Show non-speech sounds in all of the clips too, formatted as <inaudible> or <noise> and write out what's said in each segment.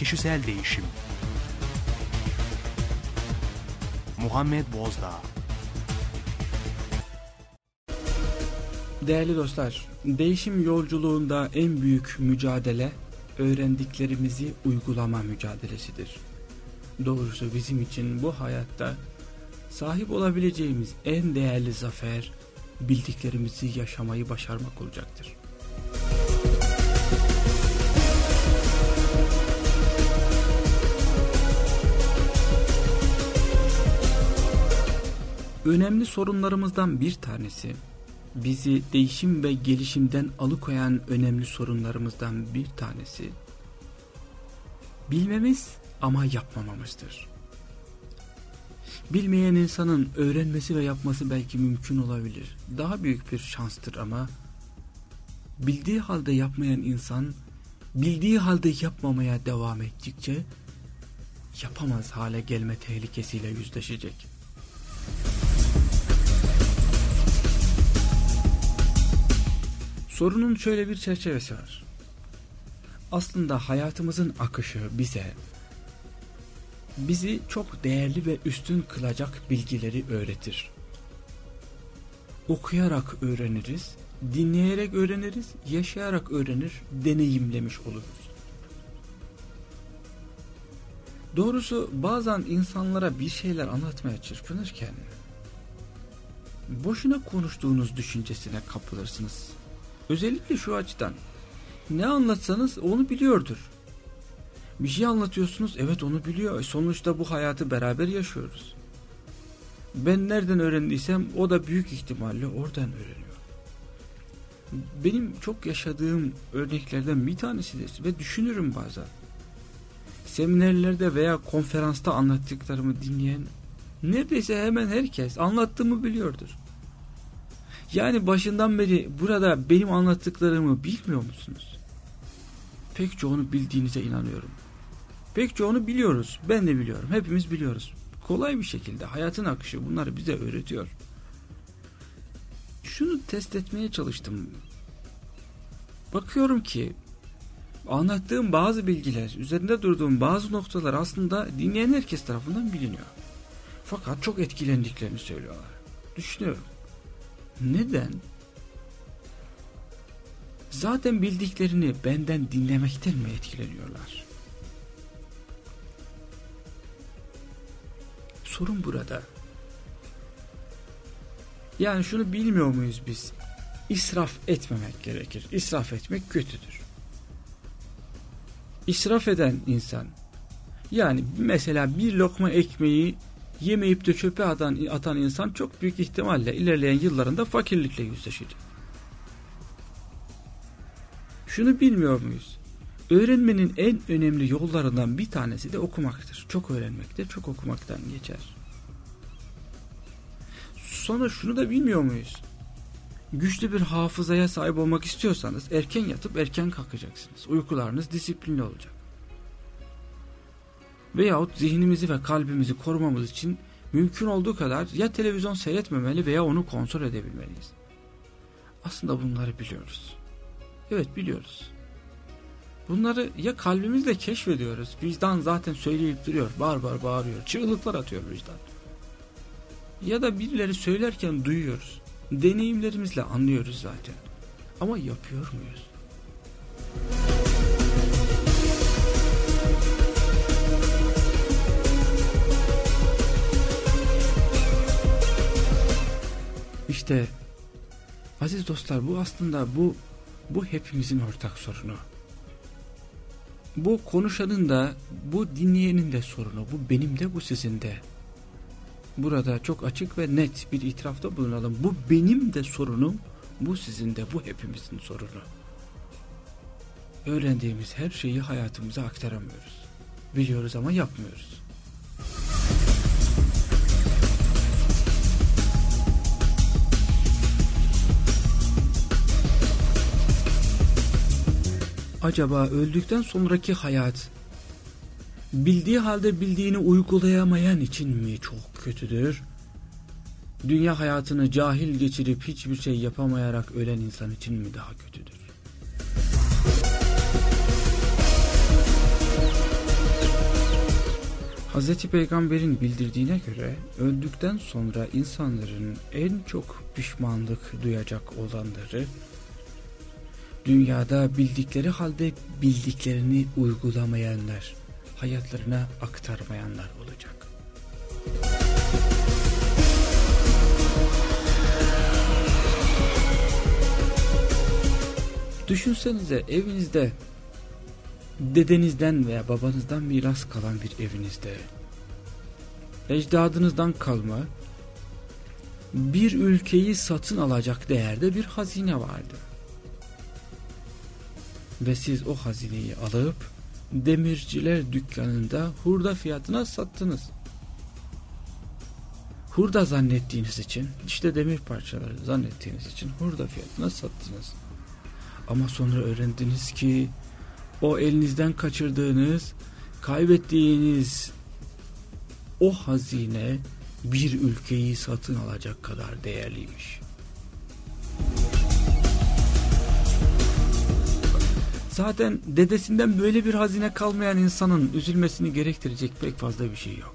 Kişisel Değişim Muhammed Bozdağ Değerli dostlar, değişim yolculuğunda en büyük mücadele öğrendiklerimizi uygulama mücadelesidir. Doğrusu bizim için bu hayatta sahip olabileceğimiz en değerli zafer bildiklerimizi yaşamayı başarmak olacaktır. Önemli sorunlarımızdan bir tanesi, bizi değişim ve gelişimden alıkoyan önemli sorunlarımızdan bir tanesi, bilmemiz ama yapmamamızdır. Bilmeyen insanın öğrenmesi ve yapması belki mümkün olabilir. Daha büyük bir şanstır ama bildiği halde yapmayan insan bildiği halde yapmamaya devam ettikçe yapamaz hale gelme tehlikesiyle yüzleşecek. Sorunun şöyle bir çerçevesi var. Aslında hayatımızın akışı bize bizi çok değerli ve üstün kılacak bilgileri öğretir. Okuyarak öğreniriz, dinleyerek öğreniriz, yaşayarak öğrenir, deneyimlemiş oluruz. Doğrusu bazen insanlara bir şeyler anlatmaya çırpınırken boşuna konuştuğunuz düşüncesine kapılırsınız. Özellikle şu açıdan ne anlatsanız onu biliyordur. Bir şey anlatıyorsunuz evet onu biliyor. E, sonuçta bu hayatı beraber yaşıyoruz. Ben nereden öğrendiysem o da büyük ihtimalle oradan öğreniyor. Benim çok yaşadığım örneklerden bir tanesidir ve düşünürüm bazen. Seminerlerde veya konferansta anlattıklarımı dinleyen neredeyse hemen herkes anlattığımı biliyordur. Yani başından beri burada benim anlattıklarımı bilmiyor musunuz? Pek çoğunu bildiğinize inanıyorum. Pek çoğunu biliyoruz. Ben de biliyorum. Hepimiz biliyoruz. Kolay bir şekilde hayatın akışı bunları bize öğretiyor. Şunu test etmeye çalıştım. Bakıyorum ki anlattığım bazı bilgiler, üzerinde durduğum bazı noktalar aslında dinleyen herkes tarafından biliniyor. Fakat çok etkilendiklerini söylüyorlar. Düşünüyorum. Neden? Zaten bildiklerini benden dinlemekten mi etkileniyorlar? Sorun burada. Yani şunu bilmiyor muyuz biz? İsraf etmemek gerekir. İsraf etmek kötüdür. İsraf eden insan yani mesela bir lokma ekmeği yemeyip de çöpe atan, atan insan çok büyük ihtimalle ilerleyen yıllarında fakirlikle yüzleşecek. Şunu bilmiyor muyuz? Öğrenmenin en önemli yollarından bir tanesi de okumaktır. Çok öğrenmektir, çok okumaktan geçer. Sonra şunu da bilmiyor muyuz? Güçlü bir hafızaya sahip olmak istiyorsanız erken yatıp erken kalkacaksınız. Uykularınız disiplinli olacak. Veyahut zihnimizi ve kalbimizi korumamız için mümkün olduğu kadar ya televizyon seyretmemeli veya onu kontrol edebilmeliyiz. Aslında bunları biliyoruz. Evet biliyoruz. Bunları ya kalbimizle keşfediyoruz. Vicdan zaten söyleyip duruyor. Bağır bağır bağırıyor. Çığlıklar atıyor vicdan. Ya da birileri söylerken duyuyoruz. Deneyimlerimizle anlıyoruz zaten. Ama yapıyor muyuz? İşte aziz dostlar bu aslında bu bu hepimizin ortak sorunu. Bu konuşanın da bu dinleyenin de sorunu. Bu benim de bu sizin de. Burada çok açık ve net bir itirafta bulunalım. Bu benim de sorunum. Bu sizin de bu hepimizin sorunu. Öğrendiğimiz her şeyi hayatımıza aktaramıyoruz. Biliyoruz ama yapmıyoruz. Acaba öldükten sonraki hayat bildiği halde bildiğini uygulayamayan için mi çok kötüdür? Dünya hayatını cahil geçirip hiçbir şey yapamayarak ölen insan için mi daha kötüdür? Hz. Peygamber'in bildirdiğine göre öldükten sonra insanların en çok pişmanlık duyacak olanları dünyada bildikleri halde bildiklerini uygulamayanlar, hayatlarına aktarmayanlar olacak. Düşünsenize evinizde dedenizden veya babanızdan miras kalan bir evinizde ecdadınızdan kalma bir ülkeyi satın alacak değerde bir hazine vardı. Ve siz o hazineyi alıp demirciler dükkanında hurda fiyatına sattınız. Hurda zannettiğiniz için işte demir parçaları zannettiğiniz için hurda fiyatına sattınız. Ama sonra öğrendiniz ki o elinizden kaçırdığınız, kaybettiğiniz o hazine bir ülkeyi satın alacak kadar değerliymiş. Zaten dedesinden böyle bir hazine kalmayan insanın üzülmesini gerektirecek pek fazla bir şey yok.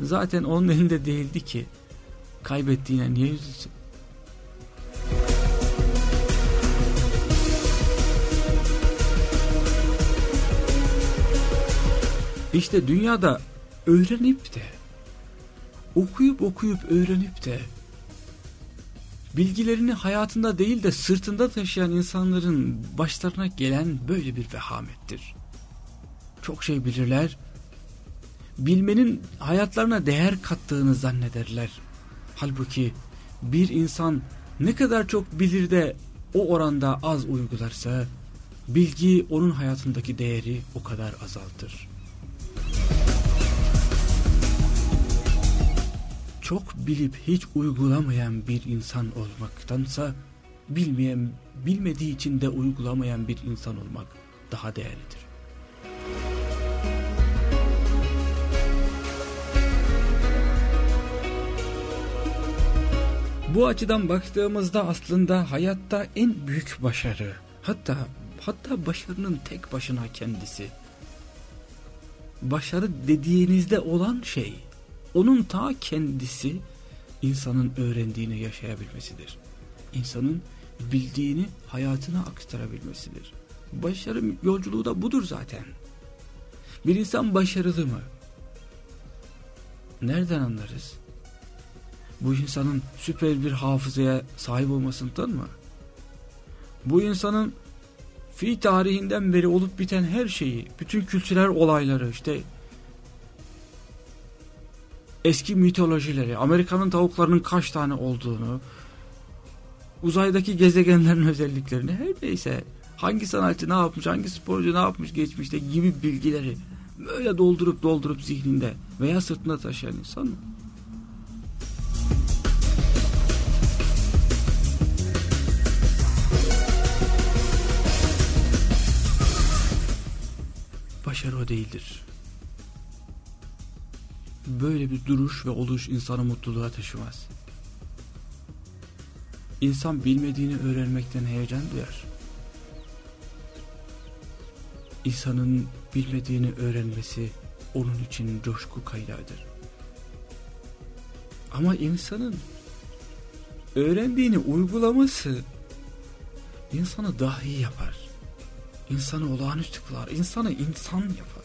Zaten onun elinde değildi ki kaybettiğine niye üzülsün? İşte dünyada öğrenip de okuyup okuyup öğrenip de bilgilerini hayatında değil de sırtında taşıyan insanların başlarına gelen böyle bir vehamettir. Çok şey bilirler, bilmenin hayatlarına değer kattığını zannederler. Halbuki bir insan ne kadar çok bilir de o oranda az uygularsa, bilgi onun hayatındaki değeri o kadar azaltır. Çok bilip hiç uygulamayan bir insan olmaktansa bilmeyen, bilmediği için de uygulamayan bir insan olmak daha değerlidir. Bu açıdan baktığımızda aslında hayatta en büyük başarı, hatta hatta başarının tek başına kendisi. Başarı dediğinizde olan şey onun ta kendisi insanın öğrendiğini yaşayabilmesidir. İnsanın bildiğini hayatına aktarabilmesidir. Başarı yolculuğu da budur zaten. Bir insan başarılı mı? Nereden anlarız? Bu insanın süper bir hafızaya sahip olmasından mı? Bu insanın fi tarihinden beri olup biten her şeyi, bütün kültürel olayları işte eski mitolojileri, Amerika'nın tavuklarının kaç tane olduğunu, uzaydaki gezegenlerin <laughs> özelliklerini her neyse hangi sanatçı ne yapmış, hangi sporcu ne yapmış geçmişte gibi bilgileri böyle doldurup doldurup zihninde veya sırtında taşıyan insan mı? Başarı o değildir böyle bir duruş ve oluş insanı mutluluğa taşımaz. İnsan bilmediğini öğrenmekten heyecan duyar. İnsanın bilmediğini öğrenmesi onun için coşku kaynağıdır. Ama insanın öğrendiğini uygulaması insanı dahi yapar. İnsanı olağanüstü kılar. İnsanı insan yapar.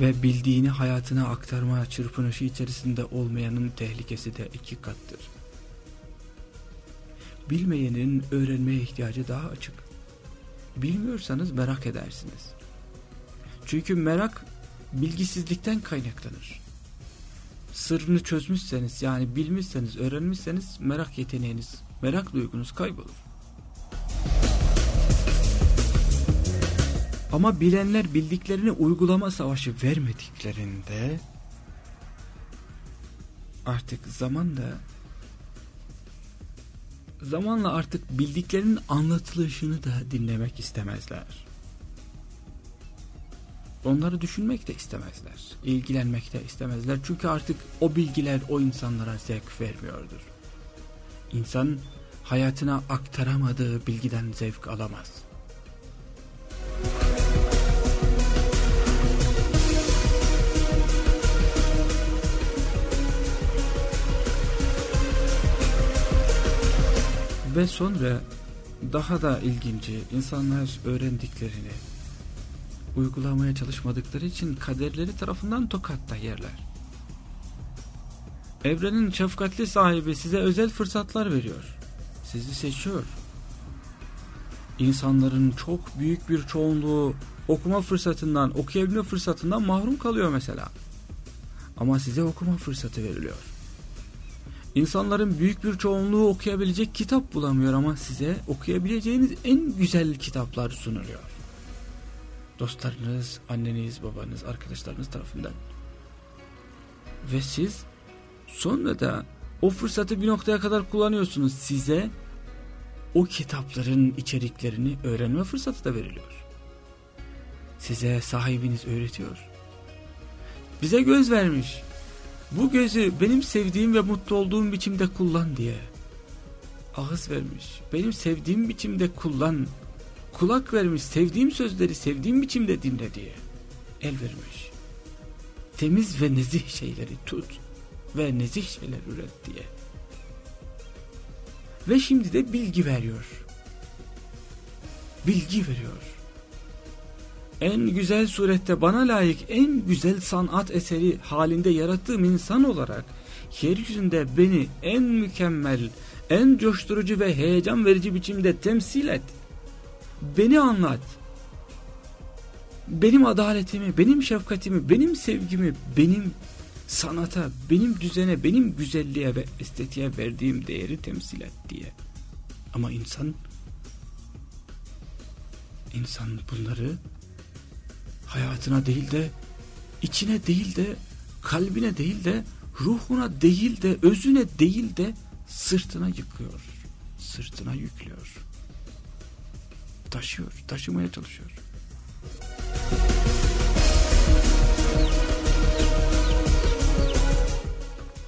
Ve bildiğini hayatına aktarma çırpınışı içerisinde olmayanın tehlikesi de iki kattır. Bilmeyenin öğrenmeye ihtiyacı daha açık. Bilmiyorsanız merak edersiniz. Çünkü merak bilgisizlikten kaynaklanır. Sırrını çözmüşseniz yani bilmişseniz, öğrenmişseniz merak yeteneğiniz, merak duygunuz kaybolur. Ama bilenler bildiklerini uygulama savaşı vermediklerinde artık zamanla zamanla artık bildiklerinin anlatılışını da dinlemek istemezler. Onları düşünmek de istemezler. ilgilenmek de istemezler. Çünkü artık o bilgiler o insanlara zevk vermiyordur. İnsan hayatına aktaramadığı bilgiden zevk alamaz. Ve sonra daha da ilginci insanlar öğrendiklerini uygulamaya çalışmadıkları için kaderleri tarafından tokatta yerler. Evrenin şefkatli sahibi size özel fırsatlar veriyor. Sizi seçiyor. İnsanların çok büyük bir çoğunluğu okuma fırsatından, okuyabilme fırsatından mahrum kalıyor mesela. Ama size okuma fırsatı veriliyor. İnsanların büyük bir çoğunluğu okuyabilecek kitap bulamıyor ama size okuyabileceğiniz en güzel kitaplar sunuluyor. Dostlarınız, anneniz, babanız, arkadaşlarınız tarafından. Ve siz sonra da o fırsatı bir noktaya kadar kullanıyorsunuz. Size o kitapların içeriklerini öğrenme fırsatı da veriliyor. Size sahibiniz öğretiyor. Bize göz vermiş bu gözü benim sevdiğim ve mutlu olduğum biçimde kullan diye. Ağız vermiş. Benim sevdiğim biçimde kullan. Kulak vermiş. Sevdiğim sözleri sevdiğim biçimde dinle diye. El vermiş. Temiz ve nezih şeyleri tut. Ve nezih şeyler üret diye. Ve şimdi de bilgi veriyor. Bilgi veriyor en güzel surette bana layık en güzel sanat eseri halinde yarattığım insan olarak yeryüzünde beni en mükemmel, en coşturucu ve heyecan verici biçimde temsil et. Beni anlat. Benim adaletimi, benim şefkatimi, benim sevgimi, benim sanata, benim düzene, benim güzelliğe ve estetiğe verdiğim değeri temsil et diye. Ama insan insan bunları hayatına değil de içine değil de kalbine değil de ruhuna değil de özüne değil de sırtına yıkıyor. Sırtına yüklüyor. Taşıyor, taşımaya çalışıyor.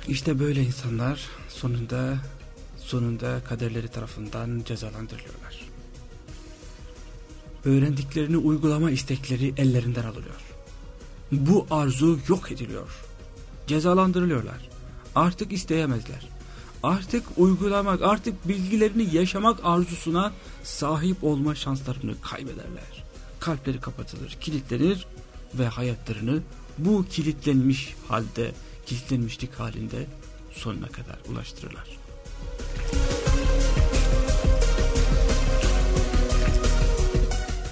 İşte böyle insanlar sonunda sonunda kaderleri tarafından cezalandırılıyorlar öğrendiklerini uygulama istekleri ellerinden alınıyor. Bu arzu yok ediliyor. Cezalandırılıyorlar. Artık isteyemezler. Artık uygulamak, artık bilgilerini yaşamak arzusuna sahip olma şanslarını kaybederler. Kalpleri kapatılır, kilitlenir ve hayatlarını bu kilitlenmiş halde, kilitlenmişlik halinde sonuna kadar ulaştırırlar.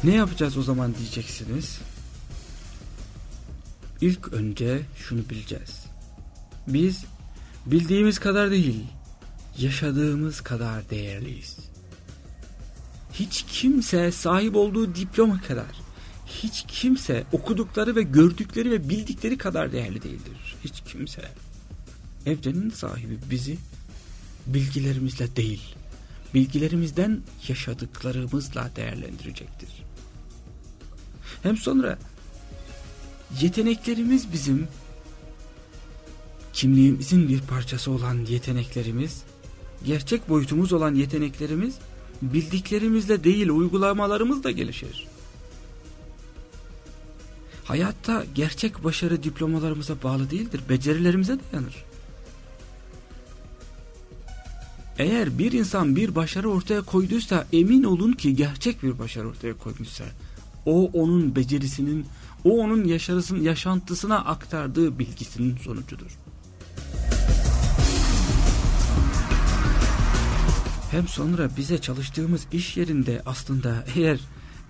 Ne yapacağız o zaman diyeceksiniz. İlk önce şunu bileceğiz. Biz bildiğimiz kadar değil, yaşadığımız kadar değerliyiz. Hiç kimse sahip olduğu diploma kadar, hiç kimse okudukları ve gördükleri ve bildikleri kadar değerli değildir. Hiç kimse. Evrenin sahibi bizi bilgilerimizle değil, bilgilerimizden yaşadıklarımızla değerlendirecektir. Hem sonra yeteneklerimiz bizim kimliğimizin bir parçası olan yeteneklerimiz, gerçek boyutumuz olan yeteneklerimiz bildiklerimizle değil uygulamalarımızla gelişir. Hayatta gerçek başarı diplomalarımıza bağlı değildir, becerilerimize dayanır. Eğer bir insan bir başarı ortaya koyduysa emin olun ki gerçek bir başarı ortaya koymuşsa o onun becerisinin, o onun yaşarısın, yaşantısına aktardığı bilgisinin sonucudur. Hem sonra bize çalıştığımız iş yerinde aslında eğer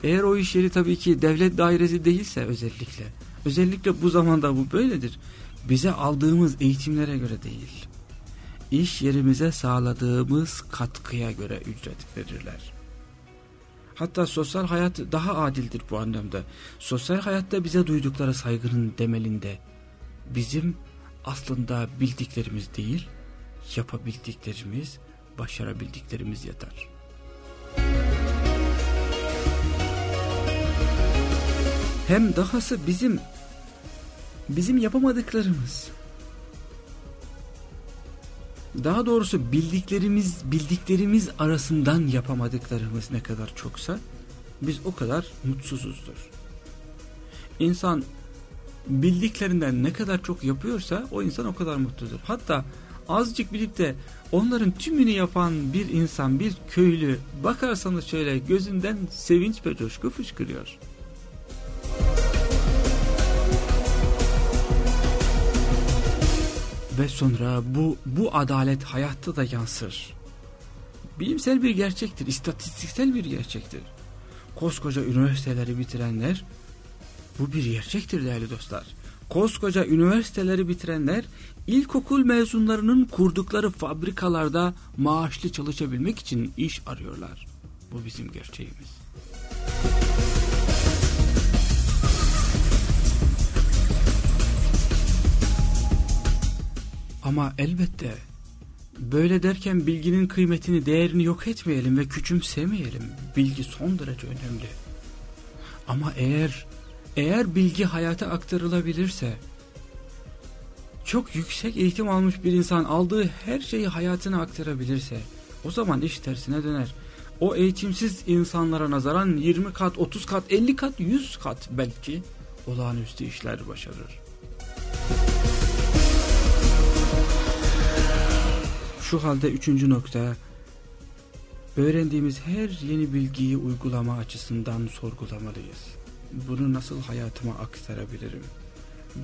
eğer o iş yeri tabii ki devlet dairesi değilse özellikle özellikle bu zamanda bu böyledir. Bize aldığımız eğitimlere göre değil. İş yerimize sağladığımız katkıya göre ücret verirler. Hatta sosyal hayat daha adildir bu anlamda. Sosyal hayatta bize duydukları saygının demelinde bizim aslında bildiklerimiz değil, yapabildiklerimiz, başarabildiklerimiz yatar. Hem dahası bizim bizim yapamadıklarımız Daha doğrusu bildiklerimiz bildiklerimiz arasından yapamadıklarımız ne kadar çoksa biz o kadar mutsuzuzdur. İnsan bildiklerinden ne kadar çok yapıyorsa o insan o kadar mutludur. Hatta azıcık bilip de onların tümünü yapan bir insan, bir köylü bakarsanız şöyle gözünden sevinç ve coşku fışkırıyor. Ve sonra bu, bu adalet hayatta da yansır. Bilimsel bir gerçektir, istatistiksel bir gerçektir. Koskoca üniversiteleri bitirenler, bu bir gerçektir değerli dostlar. Koskoca üniversiteleri bitirenler, ilkokul mezunlarının kurdukları fabrikalarda maaşlı çalışabilmek için iş arıyorlar. Bu bizim gerçeğimiz. Ama elbette böyle derken bilginin kıymetini, değerini yok etmeyelim ve küçümsemeyelim. Bilgi son derece önemli. Ama eğer eğer bilgi hayata aktarılabilirse çok yüksek eğitim almış bir insan aldığı her şeyi hayatına aktarabilirse o zaman iş tersine döner. O eğitimsiz insanlara nazaran 20 kat, 30 kat, 50 kat, 100 kat belki olağanüstü işler başarır. Şu halde üçüncü nokta, öğrendiğimiz her yeni bilgiyi uygulama açısından sorgulamalıyız. Bunu nasıl hayatıma aktarabilirim?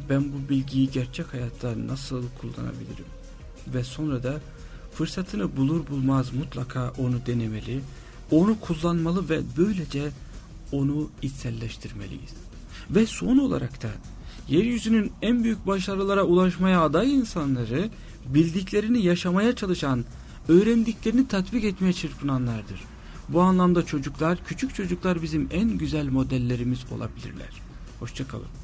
Ben bu bilgiyi gerçek hayatta nasıl kullanabilirim? Ve sonra da fırsatını bulur bulmaz mutlaka onu denemeli, onu kullanmalı ve böylece onu içselleştirmeliyiz. Ve son olarak da yeryüzünün en büyük başarılara ulaşmaya aday insanları bildiklerini yaşamaya çalışan, öğrendiklerini tatbik etmeye çırpınanlardır. Bu anlamda çocuklar, küçük çocuklar bizim en güzel modellerimiz olabilirler. Hoşçakalın.